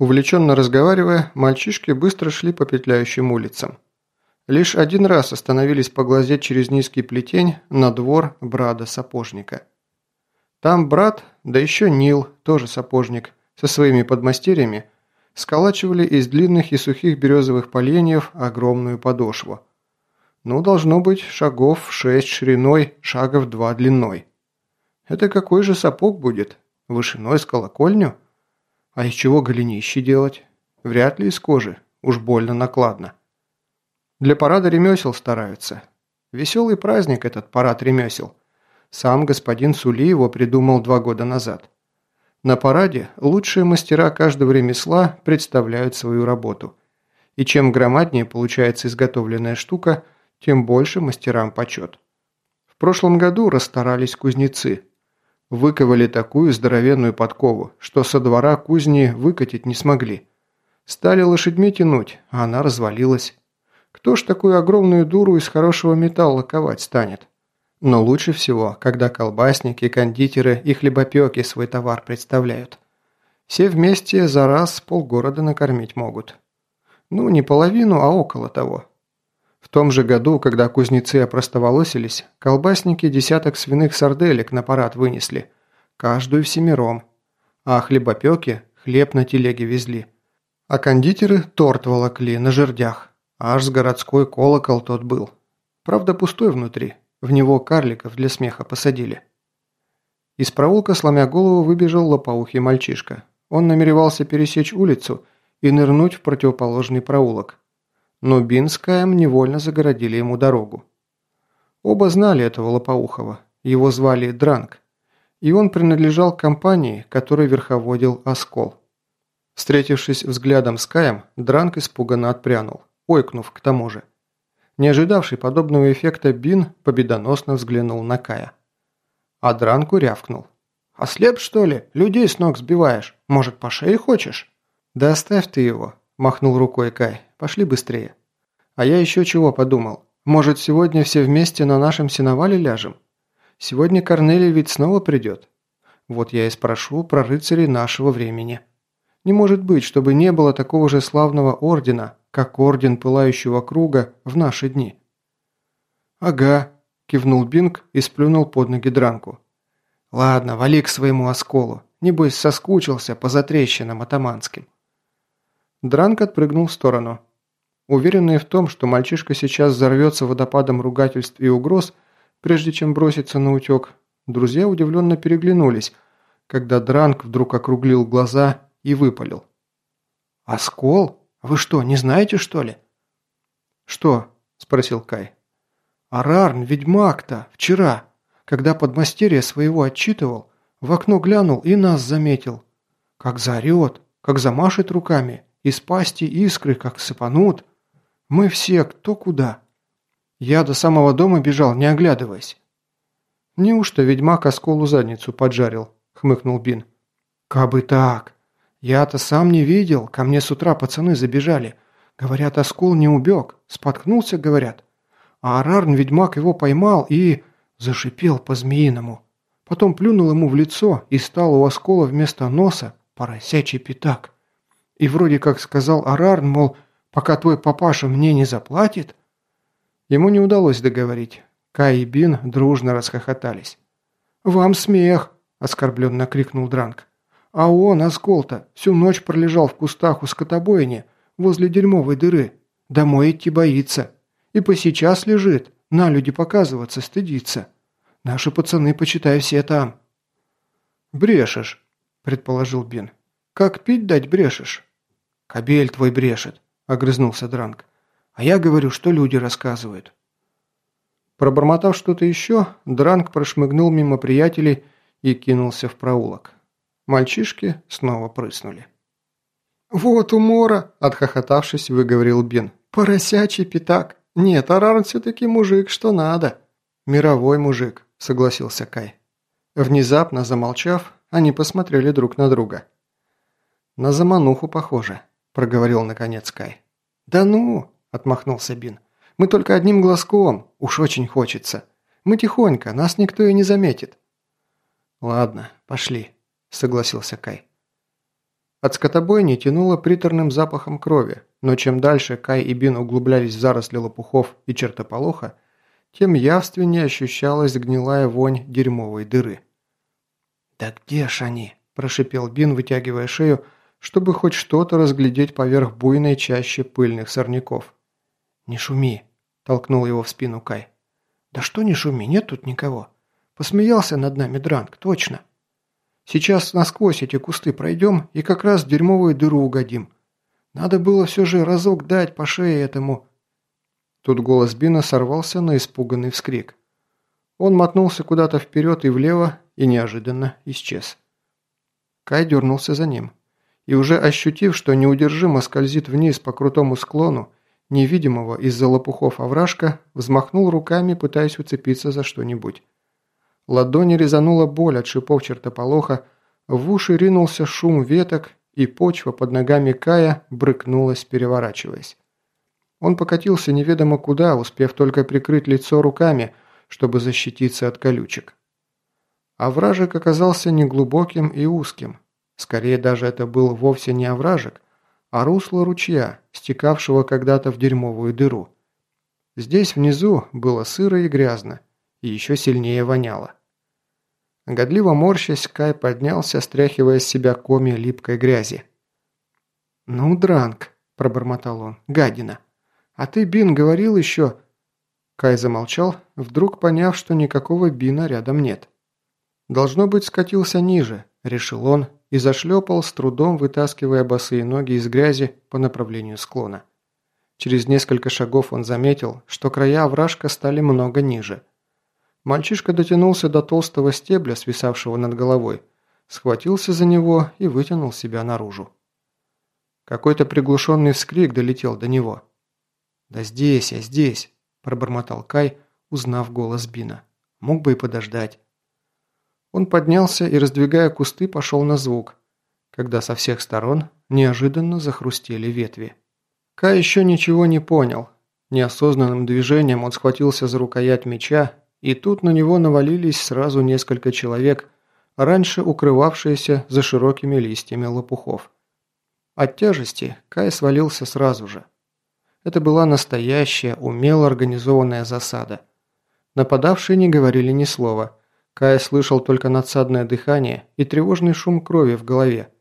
Увлеченно разговаривая, мальчишки быстро шли по петляющим улицам. Лишь один раз остановились поглазеть через низкий плетень на двор брада-сапожника. Там брат, да еще Нил, тоже сапожник, со своими подмастерьями, сколачивали из длинных и сухих березовых поленьев огромную подошву. Ну, должно быть, шагов шесть шириной, шагов два длиной. Это какой же сапог будет? Вышиной с колокольню? А из чего голенище делать? Вряд ли из кожи, уж больно накладно. Для парада ремесел стараются. Веселый праздник этот парад ремесел. Сам господин Сули его придумал два года назад. На параде лучшие мастера каждого ремесла представляют свою работу. И чем громаднее получается изготовленная штука, тем больше мастерам почет. В прошлом году расстарались кузнецы. Выковали такую здоровенную подкову, что со двора кузни выкатить не смогли. Стали лошадьми тянуть, а она развалилась. Кто ж такую огромную дуру из хорошего металла ковать станет? Но лучше всего, когда колбасники, кондитеры и хлебопеки свой товар представляют. Все вместе за раз полгорода накормить могут. Ну, не половину, а около того. В том же году, когда кузнецы опростоволосились, колбасники десяток свиных сарделек на парад вынесли. Каждую всемиром. А хлебопеки хлеб на телеге везли. А кондитеры торт волокли на жердях. Аж с городской колокол тот был. Правда, пустой внутри. В него карликов для смеха посадили. Из проулка, сломя голову, выбежал лопоухий мальчишка. Он намеревался пересечь улицу и нырнуть в противоположный проулок но Бин с Каем невольно загородили ему дорогу. Оба знали этого Лопоухова, его звали Дранг, и он принадлежал компании, которой верховодил Оскол. Встретившись взглядом с Каем, Дранг испуганно отпрянул, ойкнув к тому же. Не ожидавший подобного эффекта Бин победоносно взглянул на Кая. А Дранку рявкнул. «Ослеп, что ли? Людей с ног сбиваешь. Может, по шее хочешь?» «Да оставь ты его», – махнул рукой Кай. Пошли быстрее. А я еще чего подумал. Может, сегодня все вместе на нашем сеновале ляжем? Сегодня Корнелий ведь снова придет. Вот я и спрошу про рыцарей нашего времени. Не может быть, чтобы не было такого же славного ордена, как орден Пылающего Круга в наши дни. «Ага», – кивнул Бинг и сплюнул под ноги Дранку. «Ладно, вали к своему осколу. Небось, соскучился по затрещинам атаманским». Дранк отпрыгнул в сторону. Уверенные в том, что мальчишка сейчас взорвется водопадом ругательств и угроз, прежде чем броситься на утек, друзья удивленно переглянулись, когда Дранк вдруг округлил глаза и выпалил. «Оскол? Вы что, не знаете, что ли?» «Что?» – спросил Кай. «Арарн, ведьмак-то, вчера, когда подмастерье своего отчитывал, в окно глянул и нас заметил. Как заорет, как замашет руками, из пасти искры, как сыпанут. Мы все кто куда. Я до самого дома бежал, не оглядываясь. «Неужто ведьмак осколу задницу поджарил?» – хмыкнул Бин. «Кабы так. Я-то сам не видел. Ко мне с утра пацаны забежали. Говорят, оскол не убег. Споткнулся, говорят. А Арарн ведьмак его поймал и... зашипел по-змеиному. Потом плюнул ему в лицо и стал у оскола вместо носа поросячий пятак. И вроде как сказал Арарн, мол, пока твой папаша мне не заплатит...» Ему не удалось договорить. Кай и Бин дружно расхохотались. «Вам смех!» – оскорбленно крикнул Дранг. «А он, Асколта, всю ночь пролежал в кустах у скотобойни, возле дерьмовой дыры. Домой идти боится. И по сейчас лежит, на люди показываться стыдится. Наши пацаны, почитай, все там». «Брешешь», – предположил Бин. «Как пить дать брешешь?» «Кобель твой брешет», огрызнулся Дранг. «А я говорю, что люди рассказывают». Пробормотав что-то еще, Дранг прошмыгнул мимо приятелей и кинулся в проулок. Мальчишки снова прыснули. «Вот умора!» – отхохотавшись, выговорил Бин. «Поросячий пятак! Нет, Арарн все-таки мужик, что надо!» «Мировой мужик», – согласился Кай. Внезапно замолчав, они посмотрели друг на друга. «На замануху похоже», – проговорил наконец Кай. «Да ну!» – отмахнулся Бин. «Мы только одним глазком, уж очень хочется. Мы тихонько, нас никто и не заметит». «Ладно, пошли», – согласился Кай. От скотобойни тянуло приторным запахом крови, но чем дальше Кай и Бин углублялись в заросли лопухов и чертополоха, тем явственнее ощущалась гнилая вонь дерьмовой дыры. «Да где ж они?» – прошипел Бин, вытягивая шею, чтобы хоть что-то разглядеть поверх буйной чащи пыльных сорняков. «Не шуми!» – толкнул его в спину Кай. «Да что не шуми, нет тут никого. Посмеялся над нами Дранг, точно. Сейчас насквозь эти кусты пройдем и как раз в дерьмовую дыру угодим. Надо было все же разок дать по шее этому...» Тут голос Бина сорвался на испуганный вскрик. Он мотнулся куда-то вперед и влево и неожиданно исчез. Кай дернулся за ним. И уже ощутив, что неудержимо скользит вниз по крутому склону, невидимого из-за лопухов овражка, взмахнул руками, пытаясь уцепиться за что-нибудь. Ладони резанула боль от шипов чертополоха, в уши ринулся шум веток, и почва под ногами Кая брыкнулась, переворачиваясь. Он покатился неведомо куда, успев только прикрыть лицо руками, чтобы защититься от колючек. Овражек оказался неглубоким и узким. Скорее даже это был вовсе не овражек, а русло ручья, стекавшего когда-то в дерьмовую дыру. Здесь внизу было сыро и грязно, и еще сильнее воняло. Годливо морщась, Кай поднялся, стряхивая с себя коми липкой грязи. «Ну, Дранг», – пробормотал он, – «гадина». «А ты, Бин, говорил еще...» Кай замолчал, вдруг поняв, что никакого Бина рядом нет. «Должно быть, скатился ниже», – решил он и зашлепал, с трудом вытаскивая босые ноги из грязи по направлению склона. Через несколько шагов он заметил, что края овражка стали много ниже. Мальчишка дотянулся до толстого стебля, свисавшего над головой, схватился за него и вытянул себя наружу. Какой-то приглушенный вскрик долетел до него. «Да здесь я, здесь!» – пробормотал Кай, узнав голос Бина. «Мог бы и подождать». Он поднялся и, раздвигая кусты, пошел на звук, когда со всех сторон неожиданно захрустели ветви. Кай еще ничего не понял. Неосознанным движением он схватился за рукоять меча, и тут на него навалились сразу несколько человек, раньше укрывавшиеся за широкими листьями лопухов. От тяжести Кай свалился сразу же. Это была настоящая, умело организованная засада. Нападавшие не говорили ни слова. Кай слышал только надсадное дыхание и тревожный шум крови в голове.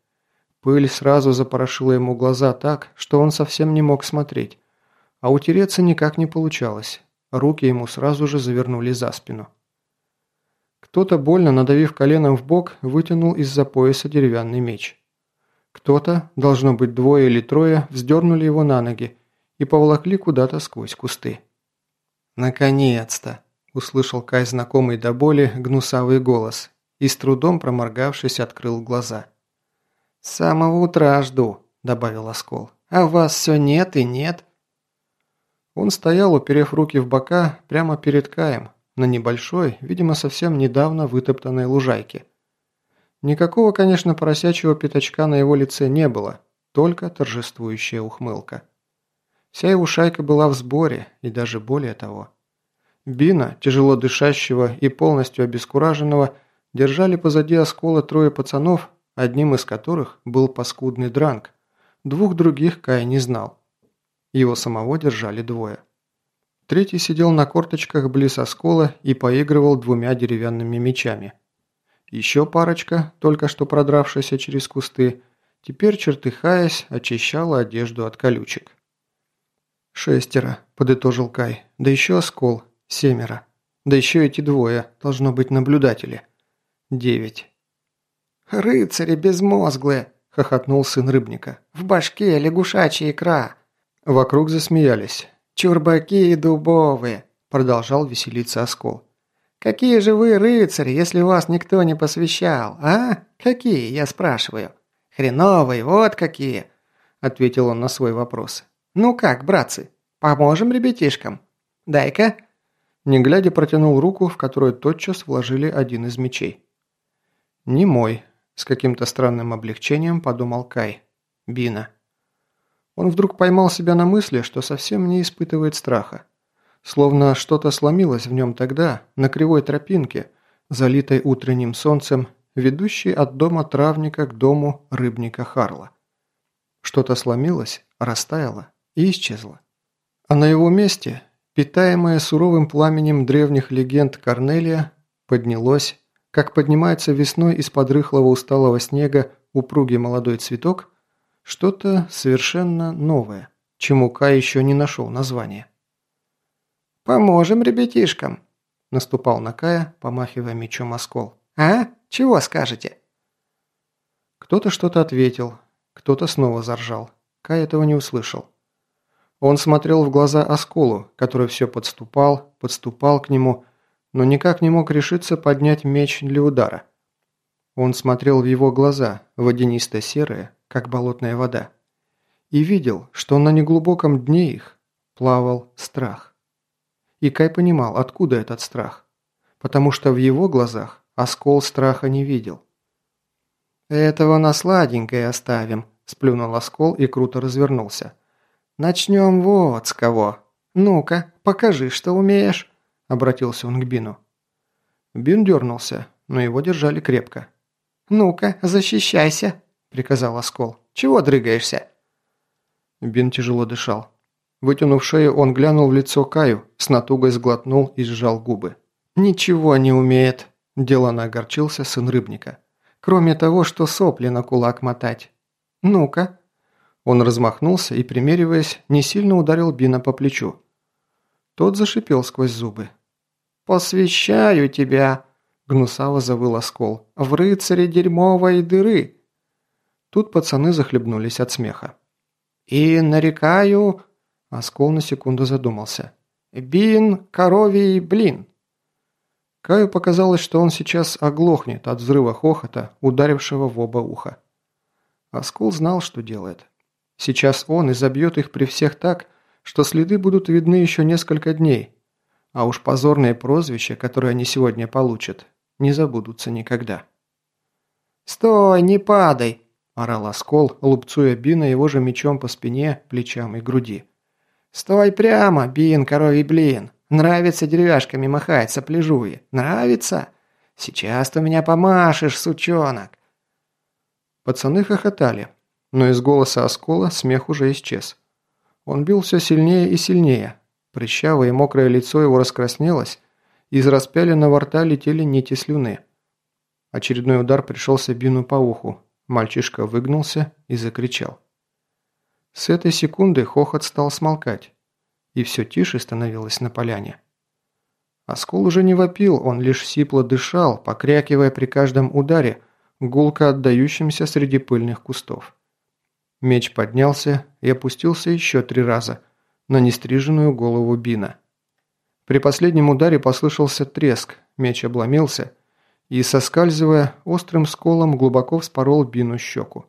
Пыль сразу запорошила ему глаза так, что он совсем не мог смотреть. А утереться никак не получалось. Руки ему сразу же завернули за спину. Кто-то, больно надавив коленом в бок, вытянул из-за пояса деревянный меч. Кто-то, должно быть двое или трое, вздернули его на ноги и поволокли куда-то сквозь кусты. «Наконец-то!» – услышал Кай знакомый до боли гнусавый голос и с трудом проморгавшись открыл глаза. «С самого утра жду», – добавил Оскол. «А вас все нет и нет». Он стоял, уперев руки в бока, прямо перед Каем, на небольшой, видимо, совсем недавно вытоптанной лужайке. Никакого, конечно, поросячьего пятачка на его лице не было, только торжествующая ухмылка. Вся его шайка была в сборе, и даже более того. Бина, тяжело дышащего и полностью обескураженного, держали позади оскола трое пацанов, одним из которых был паскудный дранг. Двух других Кай не знал. Его самого держали двое. Третий сидел на корточках близ оскола и поигрывал двумя деревянными мечами. Еще парочка, только что продравшаяся через кусты, теперь, чертыхаясь, очищала одежду от колючек. «Шестеро», – подытожил Кай. «Да еще оскол. Семеро. Да еще эти двое, должно быть наблюдатели. Девять». «Рыцари безмозглые!» – хохотнул сын рыбника. «В башке лягушачья икра!» Вокруг засмеялись. «Чурбаки дубовые!» – продолжал веселиться оскол. «Какие же вы рыцари, если вас никто не посвящал, а? Какие, я спрашиваю?» «Хреновые, вот какие!» – ответил он на свой вопрос. «Ну как, братцы, поможем ребятишкам? Дай-ка». Не глядя, протянул руку, в которую тотчас вложили один из мечей. «Не мой», – с каким-то странным облегчением подумал Кай. «Бина». Он вдруг поймал себя на мысли, что совсем не испытывает страха. Словно что-то сломилось в нем тогда, на кривой тропинке, залитой утренним солнцем, ведущий от дома травника к дому рыбника Харла. Что-то сломилось, растаяло и исчезло. А на его месте, питаемое суровым пламенем древних легенд Корнелия, поднялось, как поднимается весной из-под рыхлого усталого снега упругий молодой цветок, что-то совершенно новое, чему Кай еще не нашел названия. «Поможем ребятишкам», – наступал на Кая, помахивая мечом оскол. «А? Чего скажете?» Кто-то что-то ответил, кто-то снова заржал. Кай этого не услышал. Он смотрел в глаза осколу, который все подступал, подступал к нему, но никак не мог решиться поднять меч для удара. Он смотрел в его глаза, водянисто-серые, как болотная вода, и видел, что на неглубоком дне их плавал страх. И Кай понимал, откуда этот страх, потому что в его глазах оскол страха не видел. «Этого на сладенькое оставим», – сплюнул оскол и круто развернулся. «Начнем вот с кого. Ну-ка, покажи, что умеешь», – обратился он к Бину. Бин дернулся, но его держали крепко. «Ну-ка, защищайся», – приказал Оскол. «Чего дрыгаешься?» Бин тяжело дышал. Вытянув шею, он глянул в лицо Каю, с натугой сглотнул и сжал губы. «Ничего не умеет», – делано огорчился сын рыбника. «Кроме того, что сопли на кулак мотать. Ну-ка». Он размахнулся и, примериваясь, не сильно ударил Бина по плечу. Тот зашипел сквозь зубы. «Посвящаю тебя!» Гнусаво завыл оскол. «В рыцаре дерьмовой дыры!» Тут пацаны захлебнулись от смеха. «И нарекаю...» Оскол на секунду задумался. «Бин, коровий, блин!» Каю показалось, что он сейчас оглохнет от взрыва хохота, ударившего в оба уха. Оскол знал, что делает. Сейчас он изобьет их при всех так, что следы будут видны еще несколько дней. А уж позорные прозвища, которые они сегодня получат, не забудутся никогда. «Стой, не падай!» – орал оскол, лупцуя Бина его же мечом по спине, плечам и груди. «Стой прямо, Бин, коровий блин! Нравится деревяшками махать, сопляжуи? Нравится? Сейчас ты меня помашешь, сучонок!» Пацаны хохотали, но из голоса оскола смех уже исчез. Он бил все сильнее и сильнее. Прыщавое и мокрое лицо его раскраснелось, из распяленного рта летели нити слюны. Очередной удар пришелся Бину по уху. Мальчишка выгнулся и закричал. С этой секунды хохот стал смолкать, и все тише становилось на поляне. Оскол уже не вопил, он лишь сипло дышал, покрякивая при каждом ударе, гулко отдающимся среди пыльных кустов. Меч поднялся и опустился еще три раза на нестриженную голову Бина. При последнем ударе послышался треск, меч обломился и, соскальзывая, острым сколом глубоко вспорол Бину щеку.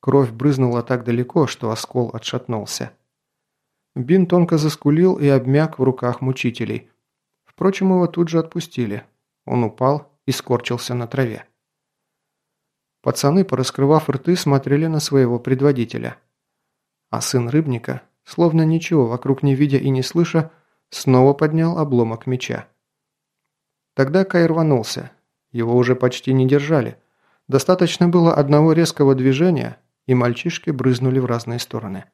Кровь брызнула так далеко, что оскол отшатнулся. Бин тонко заскулил и обмяк в руках мучителей. Впрочем, его тут же отпустили. Он упал и скорчился на траве. Пацаны, пораскрывав рты, смотрели на своего предводителя. А сын рыбника, словно ничего вокруг не видя и не слыша, снова поднял обломок меча. Тогда Кай рванулся. Его уже почти не держали. Достаточно было одного резкого движения, и мальчишки брызнули в разные стороны.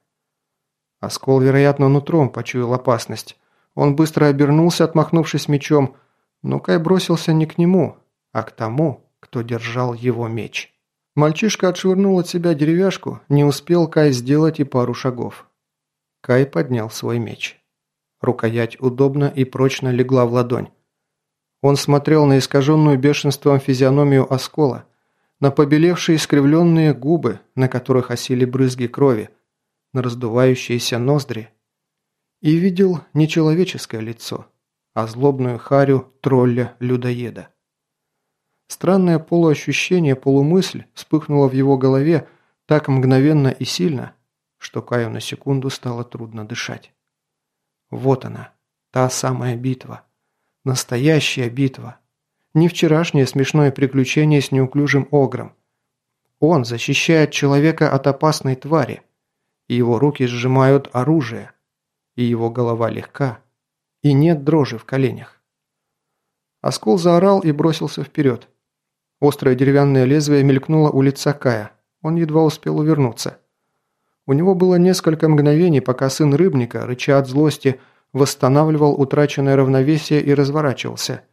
Оскол, вероятно, нутром почуял опасность. Он быстро обернулся, отмахнувшись мечом, но Кай бросился не к нему, а к тому, кто держал его меч. Мальчишка отшвырнул от себя деревяшку, не успел Кай сделать и пару шагов. Кай поднял свой меч. Рукоять удобно и прочно легла в ладонь. Он смотрел на искаженную бешенством физиономию оскола, на побелевшие искривленные губы, на которых осели брызги крови, на раздувающиеся ноздри, и видел не человеческое лицо, а злобную харю тролля-людоеда. Странное полуощущение, полумысль вспыхнуло в его голове так мгновенно и сильно, что Каю на секунду стало трудно дышать. Вот она, та самая битва. Настоящая битва. Не вчерашнее смешное приключение с неуклюжим огром. Он защищает человека от опасной твари, и его руки сжимают оружие, и его голова легка, и нет дрожи в коленях. Оскол заорал и бросился вперед. Острое деревянное лезвие мелькнуло у лица Кая. Он едва успел увернуться. У него было несколько мгновений, пока сын рыбника, рыча от злости, восстанавливал утраченное равновесие и разворачивался.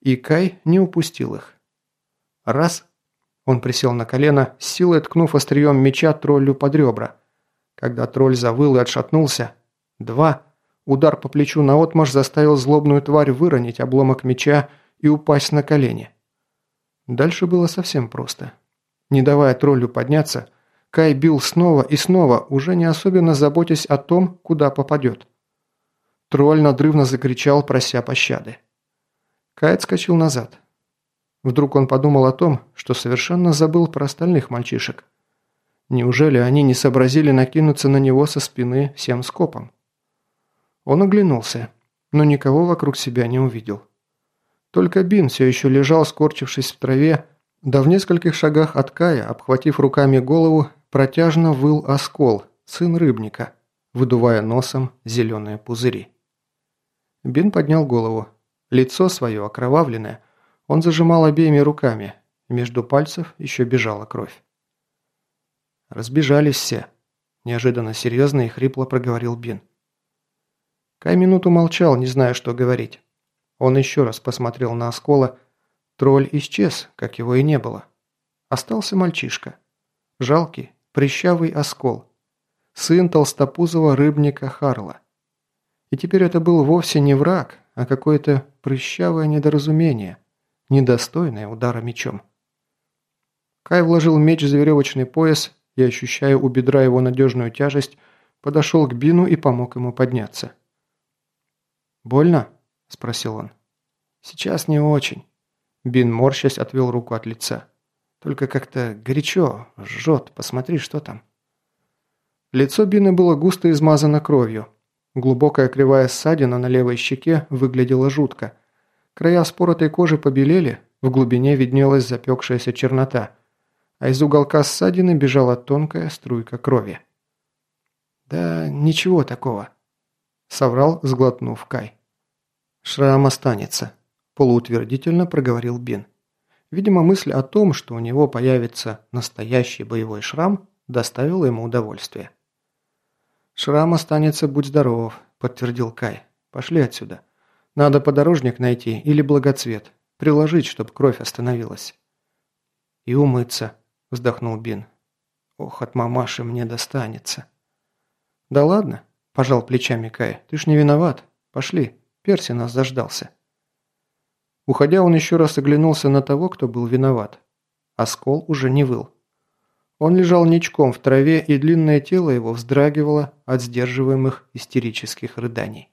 И Кай не упустил их. Раз. Он присел на колено, с силой ткнув острием меча троллю под ребра. Когда тролль завыл и отшатнулся. Два. Удар по плечу наотмашь заставил злобную тварь выронить обломок меча и упасть на колени. Дальше было совсем просто. Не давая троллю подняться, Кай бил снова и снова, уже не особенно заботясь о том, куда попадет. Тролль надрывно закричал, прося пощады. Кай отскочил назад. Вдруг он подумал о том, что совершенно забыл про остальных мальчишек. Неужели они не сообразили накинуться на него со спины всем скопом? Он оглянулся, но никого вокруг себя не увидел. Только Бин все еще лежал, скорчившись в траве, да в нескольких шагах от Кая, обхватив руками голову, протяжно выл оскол, сын рыбника, выдувая носом зеленые пузыри. Бин поднял голову. Лицо свое окровавленное он зажимал обеими руками, между пальцев еще бежала кровь. «Разбежались все», – неожиданно серьезно и хрипло проговорил Бин. Кай минуту молчал, не зная, что говорить. Он еще раз посмотрел на оскола. Тролль исчез, как его и не было. Остался мальчишка. Жалкий, прыщавый оскол. Сын толстопузого рыбника Харла. И теперь это был вовсе не враг, а какое-то прыщавое недоразумение, недостойное удара мечом. Кай вложил меч в веревочный пояс и, ощущая у бедра его надежную тяжесть, подошел к Бину и помог ему подняться. «Больно?» – спросил он. «Сейчас не очень». Бин, морщась, отвел руку от лица. «Только как-то горячо, жжет. Посмотри, что там». Лицо Бина было густо измазано кровью. Глубокая кривая ссадина на левой щеке выглядела жутко. Края споротой кожи побелели, в глубине виднелась запекшаяся чернота, а из уголка ссадины бежала тонкая струйка крови. «Да ничего такого», — соврал, сглотнув Кай. «Шрам останется», – полуутвердительно проговорил Бин. Видимо, мысль о том, что у него появится настоящий боевой шрам, доставила ему удовольствие. «Шрам останется, будь здоров», – подтвердил Кай. «Пошли отсюда. Надо подорожник найти или благоцвет. Приложить, чтобы кровь остановилась». «И умыться», – вздохнул Бин. «Ох, от мамаши мне достанется». «Да ладно», – пожал плечами Кай. «Ты ж не виноват. Пошли». Перси нас заждался. Уходя, он еще раз оглянулся на того, кто был виноват. Оскол уже не выл. Он лежал ничком в траве, и длинное тело его вздрагивало от сдерживаемых истерических рыданий.